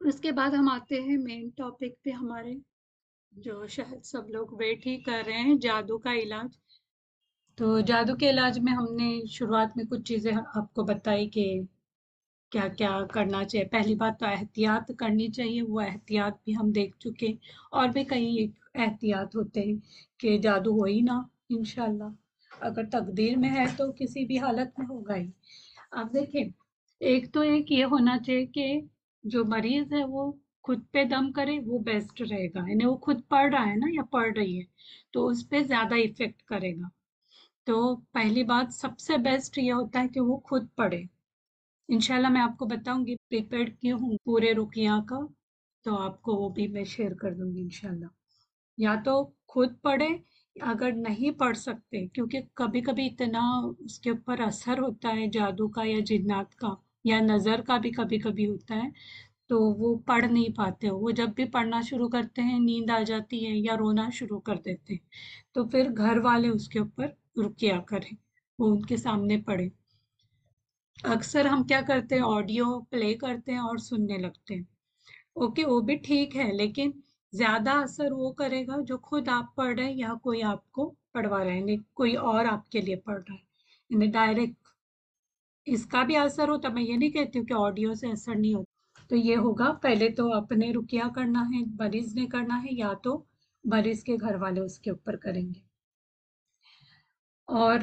اس کے بعد ہم آتے ہیں مین ٹاپک پہ ہمارے، جو شاید سب لوگ ویٹ ہی کر رہے ہیں، جادو کا علاج۔ تو جادو کے علاج میں ہم نے شروعات میں کچھ چیزیں آپ کو بتائی کہ کیا کیا کرنا چاہیے۔ پہلی بات تو احتیاط کرنی چاہیے، وہ احتیاط بھی ہم دیکھ چکے اور بھی کئی احتیاط ہوتے ہیں کہ جادو ہو ہی نہ، انشاءاللہ۔ اگر تقدیر میں ہے تو کسی بھی حالت میں ہوگا ہی۔ اب دیکھیں، ایک تو ایک یہ ہونا چاہیے کہ جو مریض ہے وہ خود پہ دم کرے، وہ بیسٹ رہے گا۔ یعنی وہ خود پڑھ رہا ہے نا یا پڑھ رہی ہے، تو اس پہ زیادہ افیکٹ کرے گا۔ تو پہلی بات سب سے بیسٹ یہ ہوتا ہے کہ وہ خود پڑھے۔ انشاءاللہ میں آپ کو بتاؤں گی پریپیئر کی ہوں، پورے رکیا کا، تو آپ کو وہ بھی میں شیئر کر دوں گی انشاءاللہ۔ یا تو خود پڑھے، اگر نہیں پڑھ سکتے، کیونکہ کبھی کبھی اتنا اس کے اوپر اثر ہوتا ہے جادو کا یا جنات کا۔ یا نظر کا بھی کبھی کبھی ہوتا ہے، تو وہ پڑھ نہیں پاتے ہو۔ وہ جب بھی پڑھنا شروع کرتے ہیں، نیند آ جاتی ہے یا رونا شروع کر دیتے ہیں، تو پھر گھر والے اس کے اوپر رکیا کریں، وہ ان کے سامنے پڑھے اکثر ہم کیا کرتے ہیں، آڈیو پلے کرتے ہیں اور سننے لگتے ہیں۔ اوکے، وہ بھی ٹھیک ہے، لیکن زیادہ اثر وہ کرے گا جو خود آپ پڑھ رہے ہیں یا کوئی آپ کو پڑھوا رہے ہیں یعنی کوئی اور آپ کے لیے پڑھ رہا ہے یعنی ڈائریکٹ اس کا بھی اثر ہوتا میں یہ نہیں کہتی ہوں کہ آڈیو سے اثر نہیں ہوتا تو یہ ہوگا، پہلے تو اپنے رکیا کرنا ہے مریض نے کرنا ہے یا تو مریض کے گھر والے اس کے اوپر کریں گے۔ اور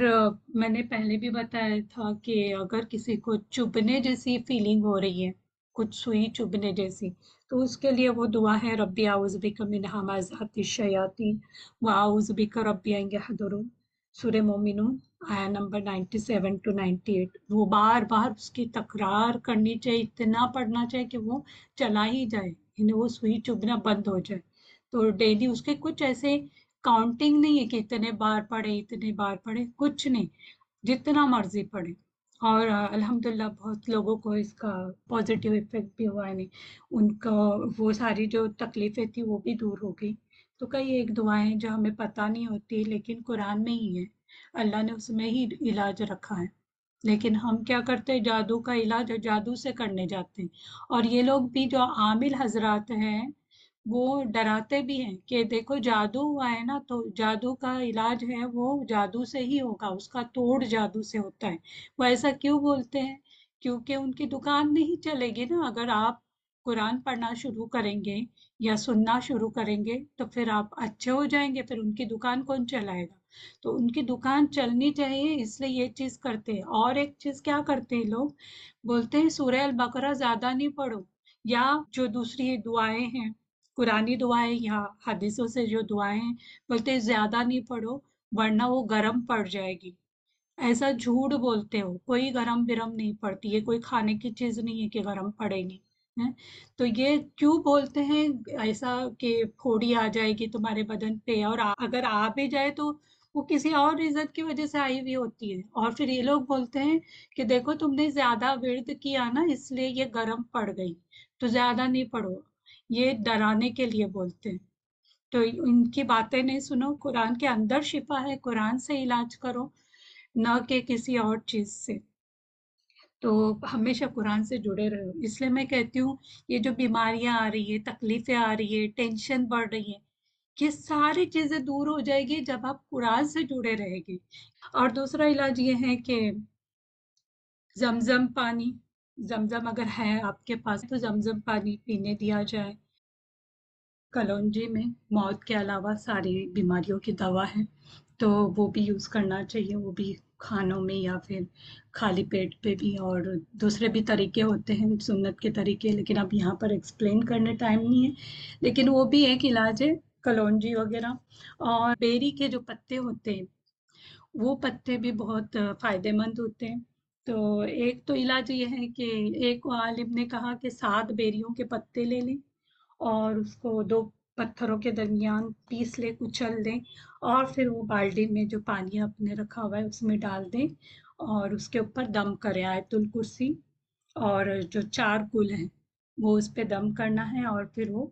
میں نے پہلے بھی بتایا تھا کہ اگر کسی کو چبھنے جیسی فیلنگ ہو رہی ہے، کچھ سوئی چبھنے جیسی، تو اس کے لیے وہ دعا ہے، ربی آؤز بک من حمازات الشیاطین و آؤز بک ربی آئیں حضرون سورہ مومنون آیا نمبر 97 ٹو 98 وہ بار بار اس کی تکرار کرنی چاہیے، اتنا پڑھنا چاہیے کہ وہ چلا ہی جائے انہیں وہ سوئی چبھنا بند ہو جائے۔ تو ڈیلی اس کے کچھ ایسے کاؤنٹنگ نہیں ہے کہ اتنے بار پڑھے، اتنے بار پڑھے، کچھ نہیں، جتنا مرضی پڑھے۔ اور الحمدللہ بہت لوگوں کو اس کا پازیٹیو افیکٹ بھی ہوا ہے نہیں ان کا وہ ساری جو تکلیفیں تھیں وہ بھی دور ہو گئی تو کئی ایک دعائیں جو ہمیں پتہ نہیں ہوتی، لیکن قرآن میں ہی ہے اللہ نے اس میں ہی علاج رکھا ہے۔ لیکن ہم کیا کرتے ہیں؟ جادو کا علاج جادو سے کرنے جاتے ہیں۔ اور یہ لوگ بھی جو عامل حضرات ہیں، وہ ڈراتے بھی ہیں کہ دیکھو جادو ہوا ہے نا، تو جادو کا علاج ہے، وہ جادو سے ہی ہوگا، اس کا توڑ جادو سے ہوتا ہے۔ وہ ایسا کیوں بولتے ہیں؟ کیونکہ ان کی دکان نہیں چلے گی نا۔ اگر آپ قرآن پڑھنا شروع کریں گے یا سننا شروع کریں گے تو پھر آپ اچھے ہو جائیں گے، پھر ان کی دکان کون چلائے گا؟ تو ان کی دکان چلنی چاہیے، اس لیے یہ چیز کرتے ہیں۔ اور ایک چیز کیا کرتے ہیں لوگ؟ بولتے ہیں، سورہ البقرہ زیادہ نہیں پڑھو، یا جو دوسری دعائیں ہیں، قرآنی دعائیں یا حدیثوں سے جو دعائیں ہیں، بولتے زیادہ نہیں پڑھو، ورنہ وہ گرم پڑ جائے گی۔ ایسا جھوٹ بولتے ہو، کوئی گرم برم نہیں پڑتی، یہ کوئی کھانے کی چیز نہیں ہے کہ گرم پڑے گی۔ تو یہ کیوں بولتے ہیں؟ ایسا کہ پھوڑی آ جائے گی تمہارے بدن پہ اور اگر آ بھی جائے تو وہ کسی اور عزت کی وجہ سے آئی ہوئی ہوتی ہے۔ اور پھر یہ لوگ بولتے ہیں کہ دیکھو تم نے زیادہ ورد کیا نا، اس لیے یہ گرم پڑ گئی۔ تو زیادہ نہیں پڑھو، یہ ڈرانے کے لیے بولتے ہیں۔ تو ان کی باتیں نہیں سنو، قرآن کے اندر شفا ہے، قرآن سے علاج کرو، نہ کہ کسی اور چیز سے۔ تو ہمیشہ قرآن سے جڑے رہو۔ اس لیے میں کہتی ہوں، یہ جو بیماریاں آ رہی ہے تکلیفیں آ رہی ہے ٹینشن بڑھ رہی ہے یہ ساری چیزیں دور ہو جائے گی جب آپ قرآن سے جڑے رہے گی۔ اور دوسرا علاج یہ ہے کہ زمزم پانی، زمزم اگر ہے آپ کے پاس تو زمزم پانی پینے دیا جائے۔ کلونجی میں موت کے علاوہ ساری بیماریوں کی دوا ہے، تو وہ بھی یوز کرنا چاہیے، وہ بھی کھانوں میں یا پھر خالی پیٹ پہ بھی۔ اور دوسرے بھی طریقے ہوتے ہیں، سنت کے طریقے، لیکن اب یہاں پر ایکسپلین کرنے ٹائم نہیں ہے۔ لیکن وہ بھی ایک علاج ہے کلونجی وغیرہ۔ اور بیری کے جو پتے ہوتے ہیں، وہ پتے بھی بہت فائدے مند ہوتے ہیں۔ تو ایک تو علاج یہ ہے کہ ایک عالم نے کہا کہ سات بیریوں کے پتے لے لیں۔ اور اس کو دو پتھروں کے درمیان پیس لے کچل دیں اور پھر وہ بالٹی میں جو پانی آپ نے رکھا ہوا ہے، اس میں ڈال دیں اور اس کے اوپر دم کریں آیت الکرسی اور جو چار کل ہیں، وہ اس پہ دم کرنا ہے اور پھر وہ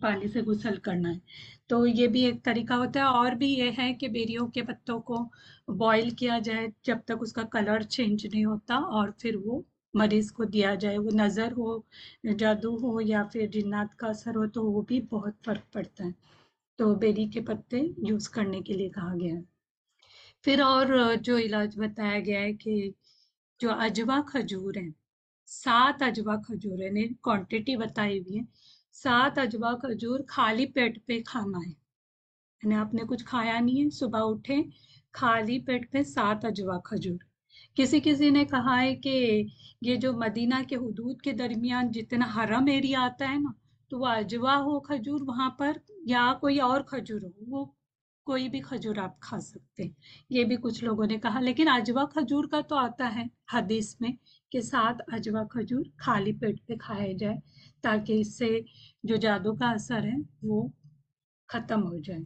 پانی سے غسل کرنا ہے۔ تو یہ بھی ایک طریقہ ہوتا ہے۔ اور بھی یہ ہے کہ بیریوں کے پتوں کو بوائل کیا جائے جب تک اس کا کلر چینج نہیں ہوتا اور پھر وہ مریض کو دیا جائے، وہ نظر ہو، جادو ہو یا پھر جنات کا اثر ہو تو وہ بھی بہت فرق پڑتا ہے۔ تو بیری کے پتے یوز کرنے کے لیے کہا گیا۔ ہے پھر اور جو علاج بتایا گیا ہے کہ جو اجوا کھجور ہیں، سات اجوا کھجور ہیں کوانٹیٹی بتائی ہوئی ہے سات اجوا کھجور خالی پیٹ پہ کھانا ہے۔ یعنی آپ نے کچھ کھایا نہیں ہے، صبح اٹھیں، خالی پیٹ پہ سات اجوا کھجور۔ کسی کسی نے کہا ہے کہ یہ جو مدینہ کے حدود کے درمیان جتنا حرم ایریا آتا ہے نا، تو وہ اجوا ہو کھجور وہاں پر، یا کوئی اور کھجور ہو، وہ کوئی بھی کھجور آپ کھا سکتے ہیں۔ یہ بھی کچھ لوگوں نے کہا، لیکن اجوا کھجور کا تو آتا ہے حدیث میں کے ساتھ اجوا کھجور خالی پیٹ پہ کھایا جائے تاکہ اس سے جو جادو کا اثر ہے وہ ختم ہو جائے۔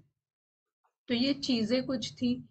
تو یہ چیزیں کچھ تھی